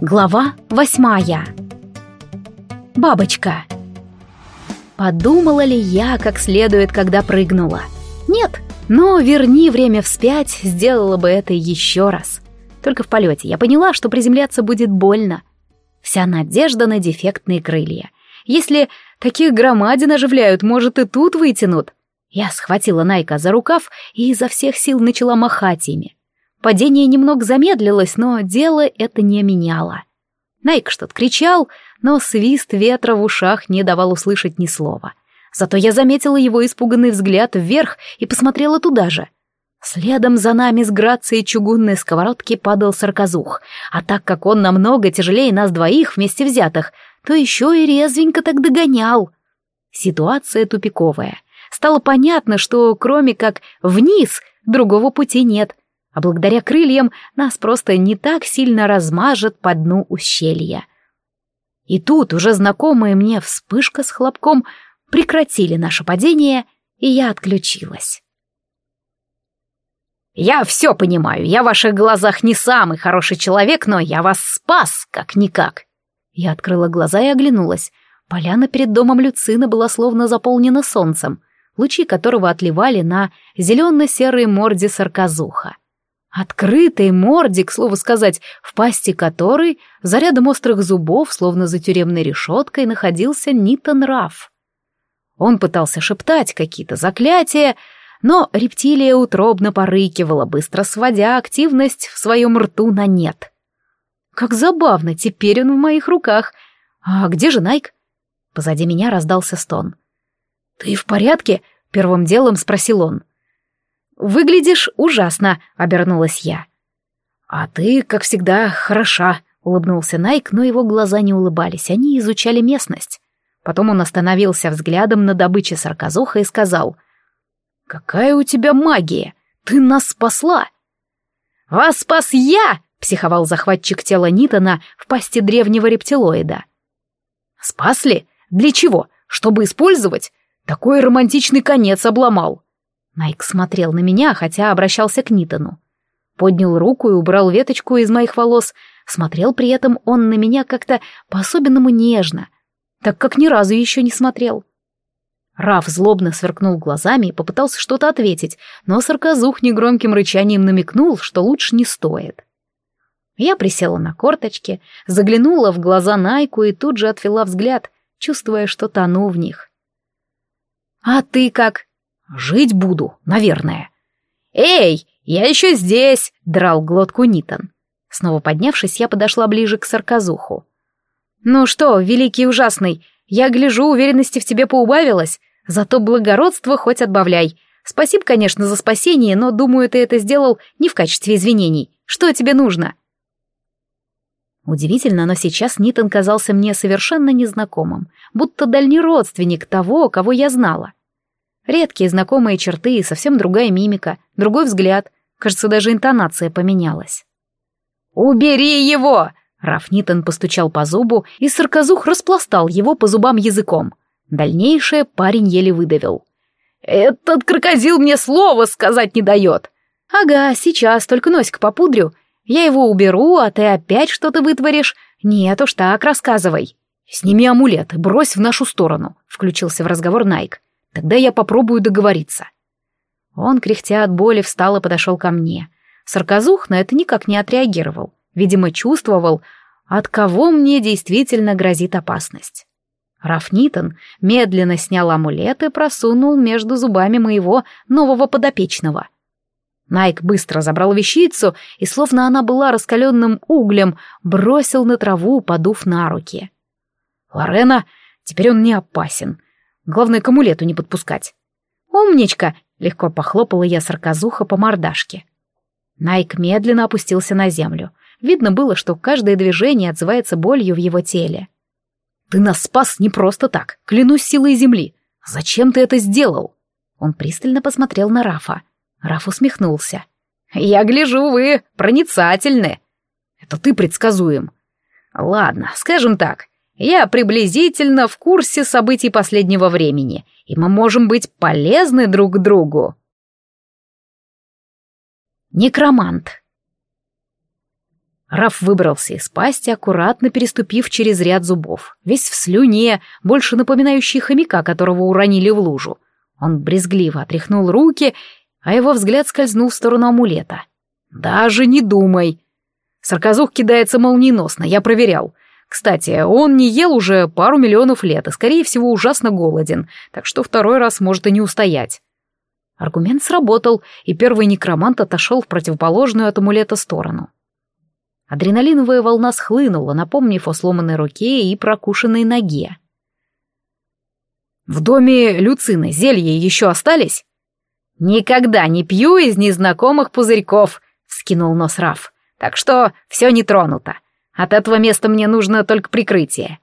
Глава восьмая. Бабочка. Подумала ли я как следует, когда прыгнула? Нет, но верни время вспять, сделала бы это еще раз. Только в полете я поняла, что приземляться будет больно. Вся надежда на дефектные крылья. Если таких громадин оживляют, может и тут вытянут. Я схватила Найка за рукав и изо всех сил начала махать ими. Падение немного замедлилось, но дело это не меняло. Найк что-то кричал, но свист ветра в ушах не давал услышать ни слова. Зато я заметила его испуганный взгляд вверх и посмотрела туда же. Следом за нами с грацией чугунной сковородки падал сарказух, а так как он намного тяжелее нас двоих вместе взятых, то еще и резвенько так догонял. Ситуация тупиковая. Стало понятно, что кроме как вниз другого пути нет — а благодаря крыльям нас просто не так сильно размажет по дну ущелья. И тут уже знакомые мне вспышка с хлопком прекратили наше падение, и я отключилась. «Я все понимаю, я в ваших глазах не самый хороший человек, но я вас спас, как-никак». Я открыла глаза и оглянулась. Поляна перед домом Люцина была словно заполнена солнцем, лучи которого отливали на зелено-серой морде сарказуха. Открытый мордик, слово сказать, в пасти которой, за рядом острых зубов, словно за тюремной решеткой, находился Нитон Раф. Он пытался шептать какие-то заклятия, но рептилия утробно порыкивала, быстро сводя активность в своем рту на нет. Как забавно, теперь он в моих руках. А где же Найк? Позади меня раздался стон. «Ты в порядке?» — первым делом спросил он. «Выглядишь ужасно», — обернулась я. «А ты, как всегда, хороша», — улыбнулся Найк, но его глаза не улыбались, они изучали местность. Потом он остановился взглядом на добыче сарказуха и сказал, «Какая у тебя магия! Ты нас спасла!» «Вас спас я!» — психовал захватчик тела Нитона в пасти древнего рептилоида. «Спасли? Для чего? Чтобы использовать? Такой романтичный конец обломал!» Найк смотрел на меня, хотя обращался к Нитону. Поднял руку и убрал веточку из моих волос. Смотрел при этом он на меня как-то по-особенному нежно, так как ни разу еще не смотрел. Раф злобно сверкнул глазами и попытался что-то ответить, но сарказух негромким рычанием намекнул, что лучше не стоит. Я присела на корточки, заглянула в глаза Найку и тут же отвела взгляд, чувствуя, что тону в них. «А ты как?» Жить буду, наверное. «Эй, я еще здесь!» — драл глотку Нитон. Снова поднявшись, я подошла ближе к сарказуху. «Ну что, великий ужасный, я гляжу, уверенности в тебе поубавилось, зато благородство хоть отбавляй. Спасибо, конечно, за спасение, но, думаю, ты это сделал не в качестве извинений. Что тебе нужно?» Удивительно, но сейчас Нитон казался мне совершенно незнакомым, будто дальний родственник того, кого я знала. Редкие знакомые черты и совсем другая мимика, другой взгляд. Кажется, даже интонация поменялась. «Убери его!» Раф Нитон постучал по зубу, и сарказух распластал его по зубам языком. Дальнейшее парень еле выдавил. «Этот крокодил мне слова сказать не дает!» «Ага, сейчас, только носик попудрю. Я его уберу, а ты опять что-то вытворишь. Нет уж так, рассказывай». «Сними амулет и брось в нашу сторону», — включился в разговор Найк. Тогда я попробую договориться. Он, кряхтя от боли, встал и подошел ко мне. Сарказух на это никак не отреагировал. Видимо, чувствовал, от кого мне действительно грозит опасность. Раф Нитон медленно снял амулет и просунул между зубами моего нового подопечного. Найк быстро забрал вещицу и, словно она была раскаленным углем, бросил на траву, подув на руки. «Лорена, теперь он не опасен. Главное, к амулету не подпускать. «Умничка!» — легко похлопала я сарказуха по мордашке. Найк медленно опустился на землю. Видно было, что каждое движение отзывается болью в его теле. «Ты нас спас не просто так, клянусь силой земли. Зачем ты это сделал?» Он пристально посмотрел на Рафа. Раф усмехнулся. «Я гляжу, вы проницательны. Это ты предсказуем. Ладно, скажем так, я приблизительно в курсе событий последнего времени, и мы можем быть полезны друг другу. Некромант. Раф выбрался из пасти, аккуратно переступив через ряд зубов, весь в слюне, больше напоминающий хомяка, которого уронили в лужу. Он брезгливо отряхнул руки, а его взгляд скользнул в сторону амулета. «Даже не думай!» Сарказух кидается молниеносно, я проверял. Кстати, он не ел уже пару миллионов лет и, скорее всего, ужасно голоден, так что второй раз может и не устоять. Аргумент сработал, и первый некромант отошел в противоположную от амулета сторону. Адреналиновая волна схлынула, напомнив о сломанной руке и прокушенной ноге. «В доме Люцины зелья еще остались?» «Никогда не пью из незнакомых пузырьков», — вскинул нос Раф. «Так что все не тронуто. От этого места мне нужно только прикрытие».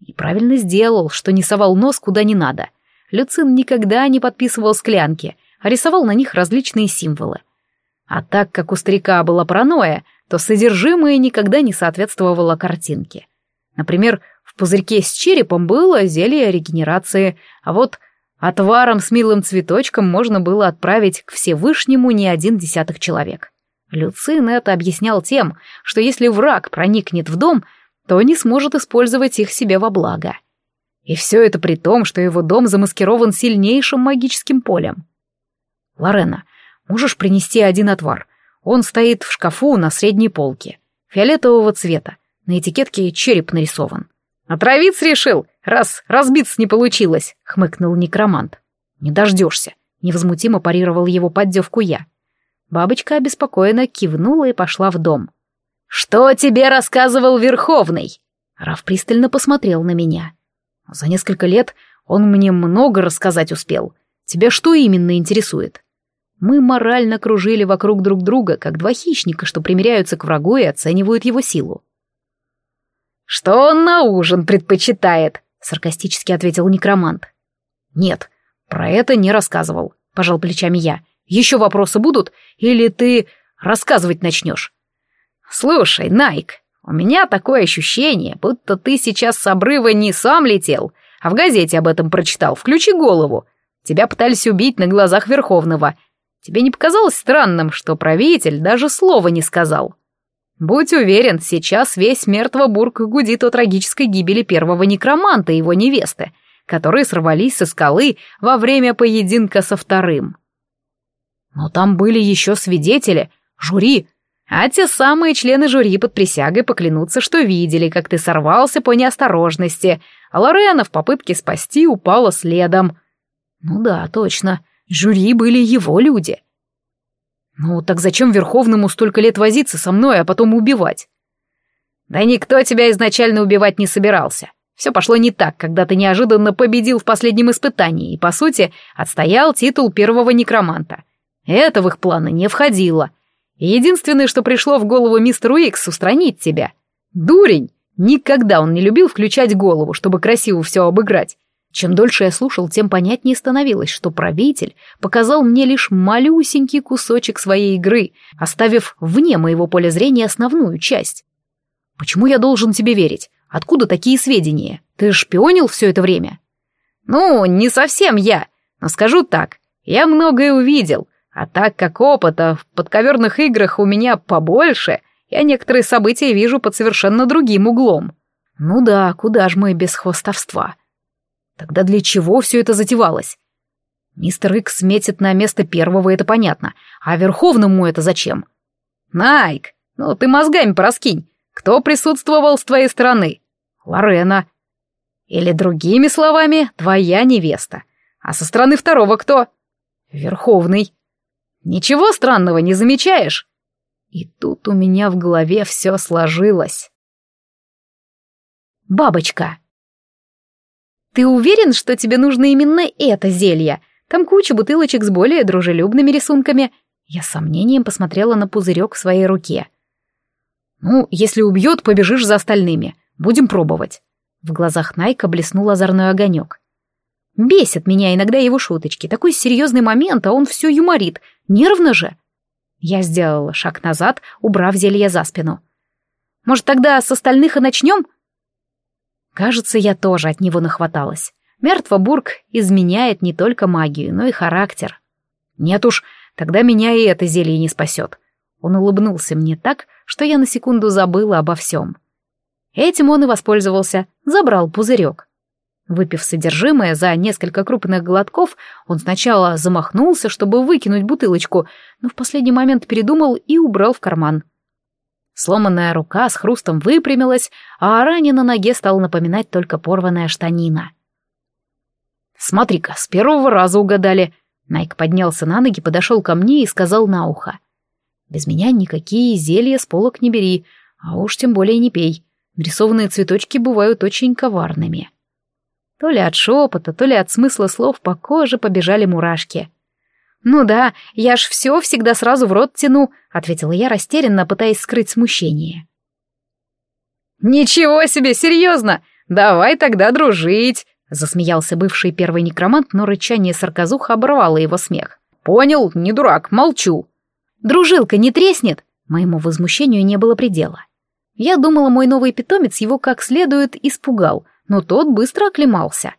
И правильно сделал, что не совал нос куда не надо. Люцин никогда не подписывал склянки, а рисовал на них различные символы. А так как у старика была паранойя, то содержимое никогда не соответствовало картинке. Например, в пузырьке с черепом было зелье регенерации, а вот отваром с милым цветочком можно было отправить к Всевышнему не один десяток человек. Люцин это объяснял тем, что если враг проникнет в дом, то не сможет использовать их себе во благо. И все это при том, что его дом замаскирован сильнейшим магическим полем. «Лорена, можешь принести один отвар? Он стоит в шкафу на средней полке. Фиолетового цвета. На этикетке череп нарисован. «Отравиться решил, раз разбиться не получилось», — хмыкнул некромант. «Не дождешься», — невозмутимо парировал его поддевку я. Бабочка обеспокоенно кивнула и пошла в дом. «Что тебе рассказывал Верховный?» Раф пристально посмотрел на меня. «За несколько лет он мне много рассказать успел. Тебя что именно интересует?» Мы морально кружили вокруг друг друга, как два хищника, что примиряются к врагу и оценивают его силу. «Что он на ужин предпочитает?» — саркастически ответил некромант. «Нет, про это не рассказывал», — пожал плечами я. «Еще вопросы будут? Или ты рассказывать начнешь?» «Слушай, Найк, у меня такое ощущение, будто ты сейчас с обрыва не сам летел, а в газете об этом прочитал. Включи голову. Тебя пытались убить на глазах Верховного, Тебе не показалось странным, что правитель даже слова не сказал? Будь уверен, сейчас весь Мертвобург гудит о трагической гибели первого некроманта и его невесты, которые сорвались со скалы во время поединка со вторым. Но там были еще свидетели, жюри, а те самые члены жюри под присягой поклянутся, что видели, как ты сорвался по неосторожности, а Лорена в попытке спасти упала следом. Ну да, точно, Жюри были его люди. Ну, так зачем Верховному столько лет возиться со мной, а потом убивать? Да никто тебя изначально убивать не собирался. Все пошло не так, когда ты неожиданно победил в последнем испытании и, по сути, отстоял титул первого некроманта. Это в их планы не входило. Единственное, что пришло в голову мистеру Икс, устранить тебя. Дурень! Никогда он не любил включать голову, чтобы красиво все обыграть. Чем дольше я слушал, тем понятнее становилось, что правитель показал мне лишь малюсенький кусочек своей игры, оставив вне моего поля зрения основную часть. Почему я должен тебе верить? Откуда такие сведения? Ты шпионил все это время? Ну, не совсем я, но скажу так, я многое увидел, а так как опыта в подковерных играх у меня побольше, я некоторые события вижу под совершенно другим углом. Ну да, куда ж мы без хвостовства? Тогда для чего все это затевалось? Мистер Икс метит на место первого, это понятно. А Верховному это зачем? Найк, ну ты мозгами пораскинь. Кто присутствовал с твоей стороны? Лорена. Или другими словами, твоя невеста. А со стороны второго кто? Верховный. Ничего странного не замечаешь? И тут у меня в голове все сложилось. Бабочка. «Ты уверен, что тебе нужно именно это зелье? Там куча бутылочек с более дружелюбными рисунками». Я с сомнением посмотрела на пузырек в своей руке. «Ну, если убьет, побежишь за остальными. Будем пробовать». В глазах Найка блеснул озорной огонек. Бесит меня иногда его шуточки. Такой серьезный момент, а он все юморит. Нервно же. Я сделала шаг назад, убрав зелье за спину. «Может, тогда с остальных и начнем?» Кажется, я тоже от него нахваталась. Мертвобург изменяет не только магию, но и характер. Нет уж, тогда меня и это зелье не спасет. Он улыбнулся мне так, что я на секунду забыла обо всем. Этим он и воспользовался, забрал пузырек. Выпив содержимое за несколько крупных глотков, он сначала замахнулся, чтобы выкинуть бутылочку, но в последний момент передумал и убрал в карман. Сломанная рука с хрустом выпрямилась, а ране на ноге стала напоминать только порванная штанина. «Смотри-ка, с первого раза угадали!» Найк поднялся на ноги, подошел ко мне и сказал на ухо. «Без меня никакие зелья с полок не бери, а уж тем более не пей. Нарисованные цветочки бывают очень коварными». То ли от шепота, то ли от смысла слов по коже побежали мурашки. «Ну да, я ж все всегда сразу в рот тяну», — ответила я растерянно, пытаясь скрыть смущение. «Ничего себе, серьезно! Давай тогда дружить!» — засмеялся бывший первый некромант, но рычание сарказуха оборвало его смех. «Понял, не дурак, молчу». «Дружилка не треснет?» Моему возмущению не было предела. Я думала, мой новый питомец его как следует испугал, но тот быстро оклемался.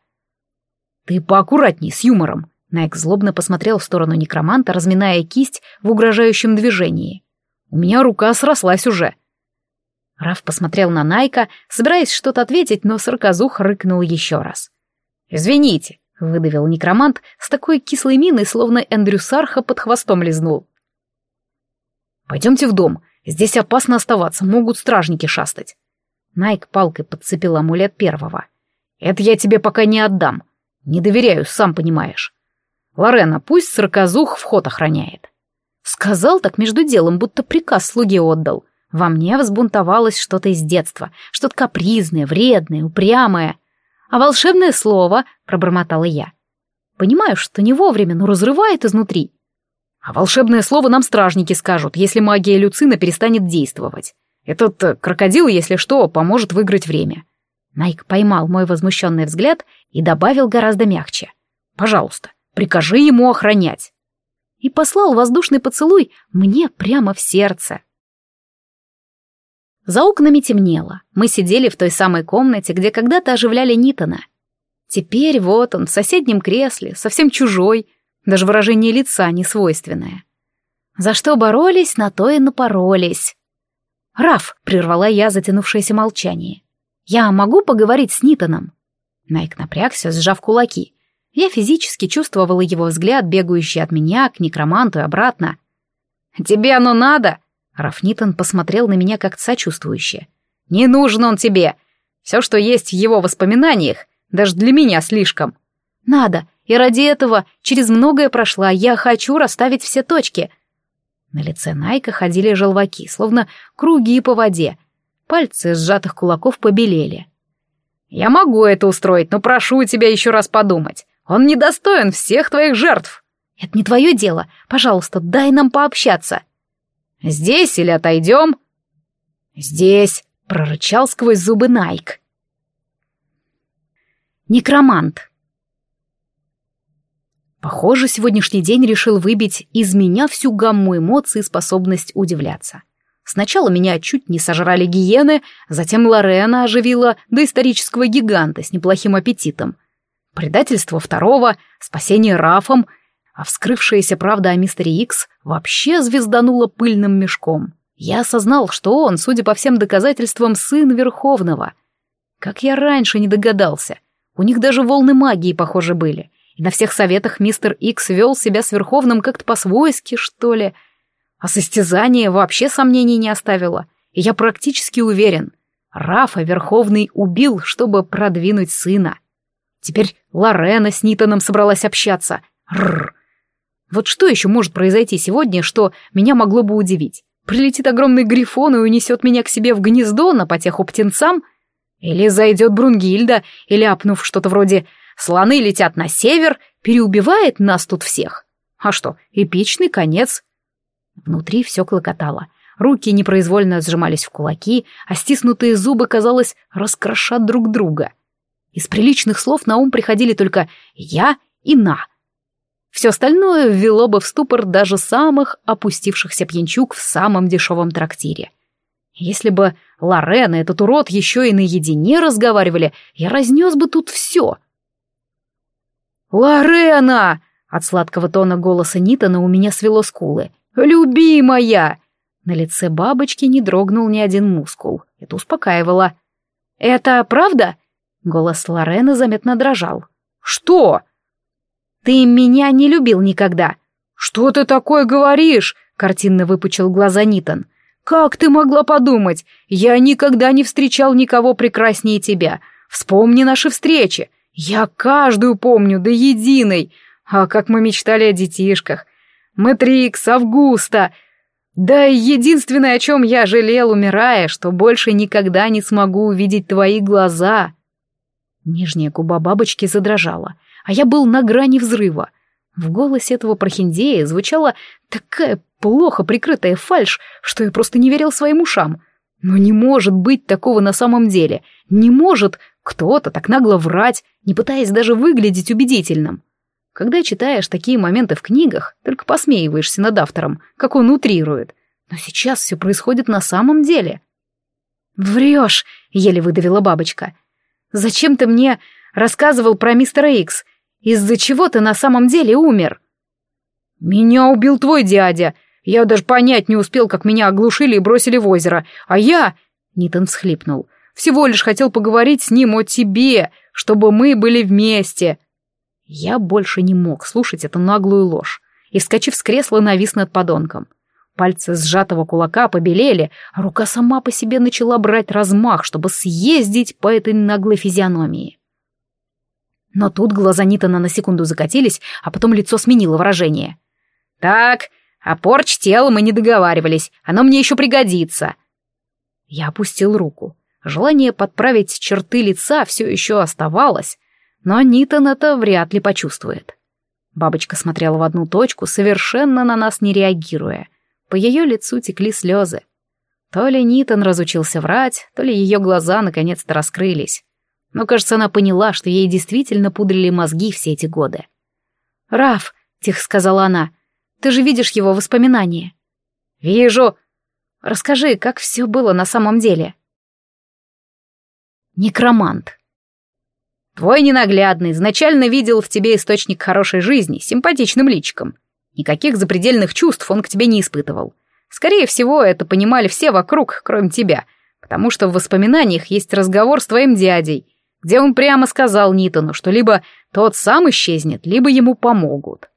«Ты поаккуратней с юмором», — Найк злобно посмотрел в сторону некроманта, разминая кисть в угрожающем движении. «У меня рука срослась уже». Раф посмотрел на Найка, собираясь что-то ответить, но сарказух рыкнул еще раз. «Извините», — выдавил некромант с такой кислой миной, словно Эндрю Сарха под хвостом лизнул. «Пойдемте в дом. Здесь опасно оставаться, могут стражники шастать». Найк палкой подцепил амулет первого. «Это я тебе пока не отдам. Не доверяю, сам понимаешь. Лорена, пусть сарказух вход охраняет». Сказал так между делом, будто приказ слуге отдал. Во мне взбунтовалось что-то из детства, что-то капризное, вредное, упрямое. А волшебное слово, пробормотала я. Понимаю, что не вовремя, но разрывает изнутри. А волшебное слово нам стражники скажут, если магия Люцина перестанет действовать. Этот э, крокодил, если что, поможет выиграть время. Найк поймал мой возмущенный взгляд и добавил гораздо мягче. «Пожалуйста, прикажи ему охранять». И послал воздушный поцелуй мне прямо в сердце. За окнами темнело. Мы сидели в той самой комнате, где когда-то оживляли Нитона. Теперь вот он в соседнем кресле, совсем чужой, даже выражение лица несвойственное. За что боролись, на то и напоролись. «Раф!» — прервала я затянувшееся молчание. «Я могу поговорить с Нитоном?» Найк напрягся, сжав кулаки. Я физически чувствовала его взгляд, бегающий от меня к некроманту и обратно. «Тебе оно надо?» Раф Нитон посмотрел на меня как сочувствующе. «Не нужен он тебе! Все, что есть в его воспоминаниях, даже для меня слишком». «Надо, и ради этого через многое прошла, я хочу расставить все точки», на лице Найка ходили желваки, словно круги по воде. Пальцы сжатых кулаков побелели. «Я могу это устроить, но прошу тебя еще раз подумать. Он недостоин всех твоих жертв». «Это не твое дело. Пожалуйста, дай нам пообщаться». «Здесь или отойдем?» «Здесь», — прорычал сквозь зубы Найк. Некромант. Похоже, сегодняшний день решил выбить из меня всю гамму эмоций и способность удивляться. Сначала меня чуть не сожрали гиены, затем Лорена оживила доисторического гиганта с неплохим аппетитом. Предательство второго, спасение Рафом, а вскрывшаяся правда о мистере Икс вообще звезданула пыльным мешком. Я осознал, что он, судя по всем доказательствам, сын Верховного. Как я раньше не догадался. У них даже волны магии, похоже, были. На всех советах мистер Икс вел себя с Верховным как-то по-свойски, что ли. А состязание вообще сомнений не оставило. И я практически уверен, Рафа Верховный убил, чтобы продвинуть сына. Теперь Лорена с Нитоном собралась общаться. Рррр. Вот что еще может произойти сегодня, что меня могло бы удивить? Прилетит огромный грифон и унесет меня к себе в гнездо на потеху птенцам? Или зайдет Брунгильда и ляпнув что-то вроде Слоны летят на север, переубивает нас тут всех. А что, эпичный конец. Внутри все клокотало. Руки непроизвольно сжимались в кулаки, а стиснутые зубы, казалось, раскрошат друг друга. Из приличных слов на ум приходили только «я» и «на». Все остальное ввело бы в ступор даже самых опустившихся пьянчук в самом дешевом трактире. Если бы Лорен и этот урод еще и наедине разговаривали, я разнес бы тут все. «Лорена!» От сладкого тона голоса Нитона у меня свело скулы. «Любимая!» На лице бабочки не дрогнул ни один мускул. Это успокаивало. «Это правда?» Голос Лорены заметно дрожал. «Что?» «Ты меня не любил никогда». «Что ты такое говоришь?» — картинно выпучил глаза Нитон. «Как ты могла подумать? Я никогда не встречал никого прекраснее тебя. Вспомни наши встречи. Я каждую помню, до единой. А как мы мечтали о детишках. Мэтрикс, Августа. Да единственное, о чем я жалел, умирая, что больше никогда не смогу увидеть твои глаза. Нижняя губа бабочки задрожала, а я был на грани взрыва. В голосе этого прохиндея звучала такая плохо прикрытая фальшь, что я просто не верил своим ушам. Но не может быть такого на самом деле. Не может кто-то так нагло врать, не пытаясь даже выглядеть убедительным. Когда читаешь такие моменты в книгах, только посмеиваешься над автором, как он утрирует. Но сейчас все происходит на самом деле. «Врешь!» — еле выдавила бабочка. «Зачем ты мне рассказывал про мистера Икс? Из-за чего ты на самом деле умер?» «Меня убил твой дядя. Я даже понять не успел, как меня оглушили и бросили в озеро. А я...» — Нитон всхлипнул. «Всего лишь хотел поговорить с ним о тебе, чтобы мы были вместе. Я больше не мог слушать эту наглую ложь и, вскочив с кресла, навис над подонком. Пальцы сжатого кулака побелели, а рука сама по себе начала брать размах, чтобы съездить по этой наглой физиономии. Но тут глаза Нитона на секунду закатились, а потом лицо сменило выражение. «Так, о порч тела мы не договаривались, оно мне еще пригодится». Я опустил руку. Желание подправить черты лица все еще оставалось, но Нитон это вряд ли почувствует. Бабочка смотрела в одну точку, совершенно на нас не реагируя. По ее лицу текли слезы. То ли Нитон разучился врать, то ли ее глаза наконец-то раскрылись. Но, кажется, она поняла, что ей действительно пудрили мозги все эти годы. «Раф», — тихо сказала она, — «ты же видишь его воспоминания». «Вижу». «Расскажи, как все было на самом деле». Некромант. Твой ненаглядный изначально видел в тебе источник хорошей жизни, симпатичным личиком. Никаких запредельных чувств он к тебе не испытывал. Скорее всего, это понимали все вокруг, кроме тебя, потому что в воспоминаниях есть разговор с твоим дядей, где он прямо сказал Нитону, что либо тот сам исчезнет, либо ему помогут.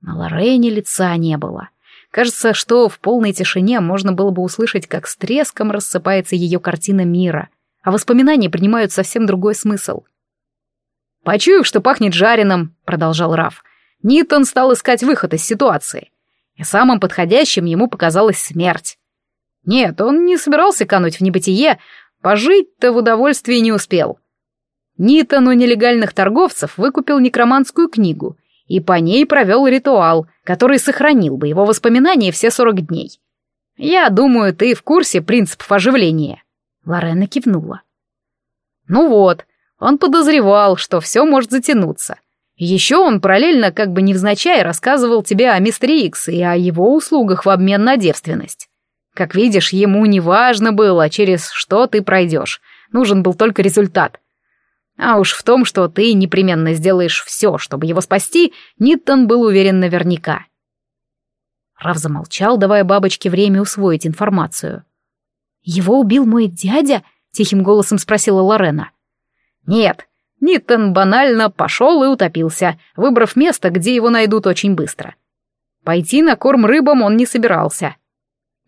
На Лорене лица не было. Кажется, что в полной тишине можно было бы услышать, как с треском рассыпается ее картина мира, а воспоминания принимают совсем другой смысл — «Почуяв, что пахнет жареным», — продолжал Раф, Нитон стал искать выход из ситуации. И самым подходящим ему показалась смерть. Нет, он не собирался кануть в небытие, пожить-то в удовольствии не успел. Нитон у нелегальных торговцев выкупил некроманскую книгу и по ней провел ритуал, который сохранил бы его воспоминания все сорок дней. Я думаю, ты в курсе принципов оживления. Лорена кивнула. Ну вот, он подозревал, что все может затянуться. Еще он параллельно, как бы невзначай, рассказывал тебе о мистере Икс и о его услугах в обмен на девственность. Как видишь, ему не важно было, через что ты пройдешь. Нужен был только результат. А уж в том, что ты непременно сделаешь все, чтобы его спасти, Ниттон был уверен наверняка. Раф замолчал, давая бабочке время усвоить информацию. «Его убил мой дядя?» — тихим голосом спросила Лорена. Нет, Ниттон банально пошел и утопился, выбрав место, где его найдут очень быстро. Пойти на корм рыбам он не собирался.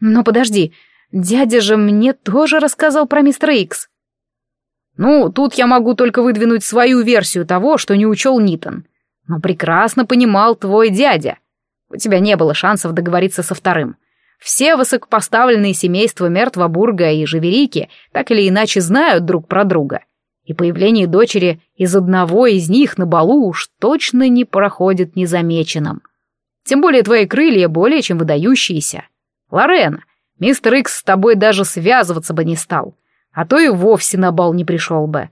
Но подожди, дядя же мне тоже рассказал про мистера Икс. Ну, тут я могу только выдвинуть свою версию того, что не учел Ниттон. Но прекрасно понимал твой дядя. У тебя не было шансов договориться со вторым. Все высокопоставленные семейства Мертвобурга и Живерики так или иначе знают друг про друга — и появление дочери из одного из них на балу уж точно не проходит незамеченным. Тем более твои крылья более чем выдающиеся. Лорена, мистер Икс с тобой даже связываться бы не стал, а то и вовсе на бал не пришел бы.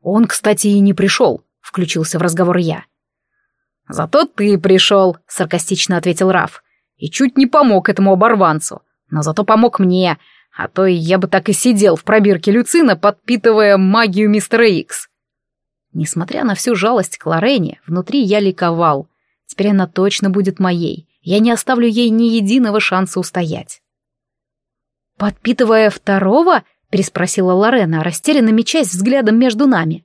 Он, кстати, и не пришел, включился в разговор я. Зато ты пришел, саркастично ответил Раф, и чуть не помог этому оборванцу, но зато помог мне, а то я бы так и сидел в пробирке Люцина, подпитывая магию мистера Икс. Несмотря на всю жалость к Лорене, внутри я ликовал. Теперь она точно будет моей. Я не оставлю ей ни единого шанса устоять. «Подпитывая второго?» — переспросила Лорена, растерянно мечась взглядом между нами.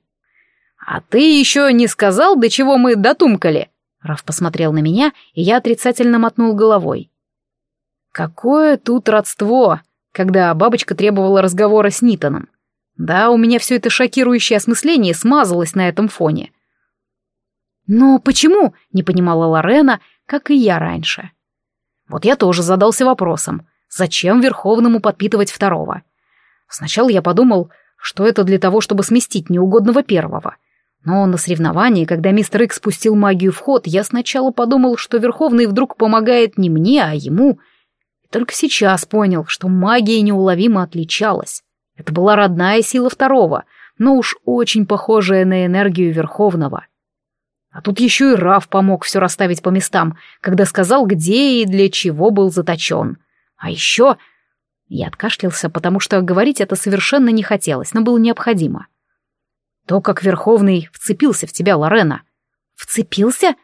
«А ты еще не сказал, до чего мы дотумкали?» Раф посмотрел на меня, и я отрицательно мотнул головой. «Какое тут родство!» когда бабочка требовала разговора с Нитоном. Да, у меня все это шокирующее осмысление смазалось на этом фоне. «Но почему?» — не понимала Лорена, как и я раньше. Вот я тоже задался вопросом, зачем Верховному подпитывать второго? Сначала я подумал, что это для того, чтобы сместить неугодного первого. Но на соревновании, когда мистер Икс спустил магию в ход, я сначала подумал, что Верховный вдруг помогает не мне, а ему. И только сейчас понял, что магия неуловимо отличалась. Это была родная сила второго, но уж очень похожая на энергию Верховного. А тут еще и Раф помог все расставить по местам, когда сказал, где и для чего был заточен. А еще... Я откашлялся, потому что говорить это совершенно не хотелось, но было необходимо. То, как Верховный вцепился в тебя, Лорена. Вцепился?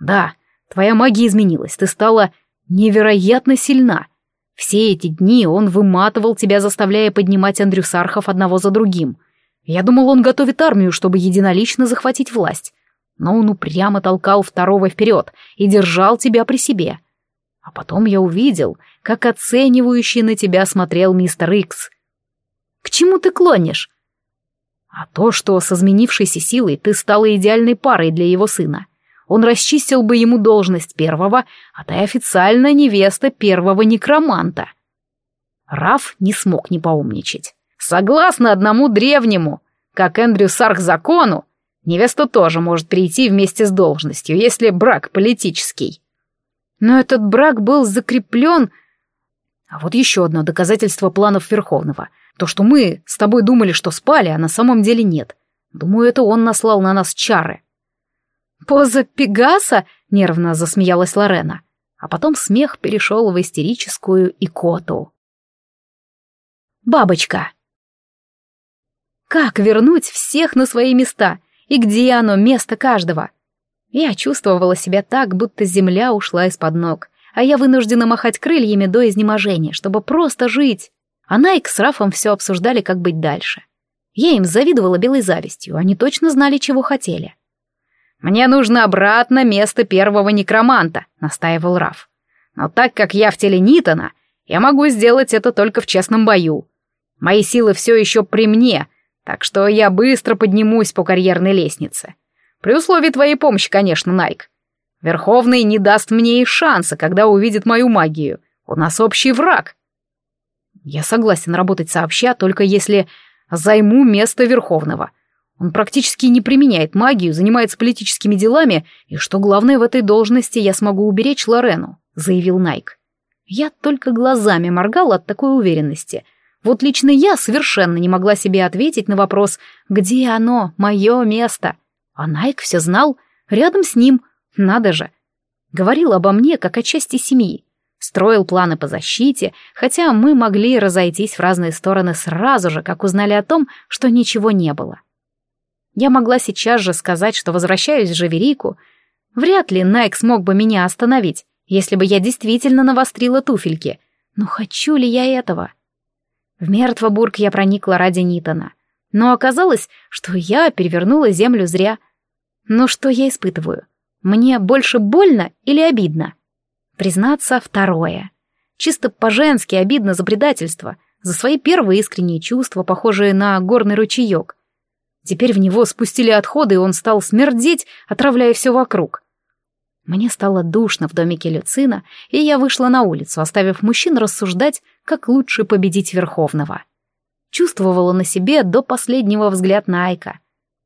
Да, твоя магия изменилась, ты стала невероятно сильна. Все эти дни он выматывал тебя, заставляя поднимать Андрюсархов одного за другим. Я думал, он готовит армию, чтобы единолично захватить власть. Но он упрямо толкал второго вперед и держал тебя при себе. А потом я увидел, как оценивающий на тебя смотрел мистер Икс. К чему ты клонишь? А то, что с изменившейся силой ты стала идеальной парой для его сына. Он расчистил бы ему должность первого, а ты официально невеста первого некроманта. Раф не смог не поумничать. Согласно одному древнему, как Эндрю Сарх закону, невеста тоже может прийти вместе с должностью, если брак политический. Но этот брак был закреплен... А вот еще одно доказательство планов Верховного. То, что мы с тобой думали, что спали, а на самом деле нет. Думаю, это он наслал на нас чары. «Поза Пегаса?» — нервно засмеялась Лорена. А потом смех перешел в истерическую икоту. Бабочка. Как вернуть всех на свои места? И где оно, место каждого? Я чувствовала себя так, будто земля ушла из-под ног, а я вынуждена махать крыльями до изнеможения, чтобы просто жить. А Найк с Рафом все обсуждали, как быть дальше. Я им завидовала белой завистью, они точно знали, чего хотели. «Мне нужно обратно место первого некроманта», — настаивал Раф. «Но так как я в теле Нитона, я могу сделать это только в честном бою. Мои силы все еще при мне, так что я быстро поднимусь по карьерной лестнице. При условии твоей помощи, конечно, Найк. Верховный не даст мне и шанса, когда увидит мою магию. У нас общий враг. Я согласен работать сообща, только если займу место Верховного. Он практически не применяет магию, занимается политическими делами, и, что главное в этой должности, я смогу уберечь Лорену», — заявил Найк. Я только глазами моргала от такой уверенности. Вот лично я совершенно не могла себе ответить на вопрос «Где оно, мое место?» А Найк все знал, рядом с ним, надо же. Говорил обо мне, как о части семьи. Строил планы по защите, хотя мы могли разойтись в разные стороны сразу же, как узнали о том, что ничего не было. Я могла сейчас же сказать, что возвращаюсь в Живерику. Вряд ли Найк смог бы меня остановить, если бы я действительно навострила туфельки. Но хочу ли я этого? В Мертвобург я проникла ради Нитона. Но оказалось, что я перевернула землю зря. Но что я испытываю? Мне больше больно или обидно? Признаться, второе. Чисто по-женски обидно за предательство, за свои первые искренние чувства, похожие на горный ручеек. Теперь в него спустили отходы, и он стал смердеть, отравляя все вокруг. Мне стало душно в домике Люцина, и я вышла на улицу, оставив мужчин рассуждать, как лучше победить Верховного. Чувствовала на себе до последнего взгляд Найка.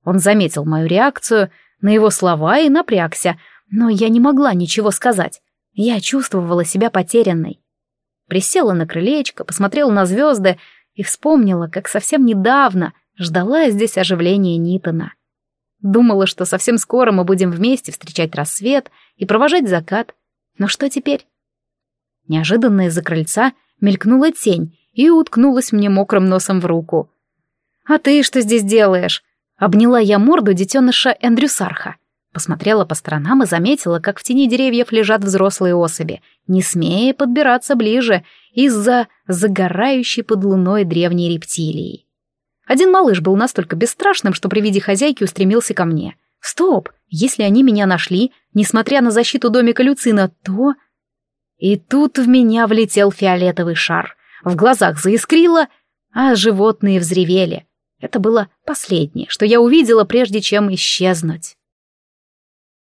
Он заметил мою реакцию на его слова и напрягся, но я не могла ничего сказать. Я чувствовала себя потерянной. Присела на крылечко, посмотрела на звезды и вспомнила, как совсем недавно Ждала здесь оживления Нитона. Думала, что совсем скоро мы будем вместе встречать рассвет и провожать закат. Но что теперь? Неожиданно из-за крыльца мелькнула тень и уткнулась мне мокрым носом в руку. «А ты что здесь делаешь?» Обняла я морду детеныша Эндрю Сарха. Посмотрела по сторонам и заметила, как в тени деревьев лежат взрослые особи, не смея подбираться ближе из-за загорающей под луной древней рептилии. Один малыш был настолько бесстрашным, что при виде хозяйки устремился ко мне. Стоп! Если они меня нашли, несмотря на защиту домика Люцина, то... И тут в меня влетел фиолетовый шар. В глазах заискрило, а животные взревели. Это было последнее, что я увидела, прежде чем исчезнуть.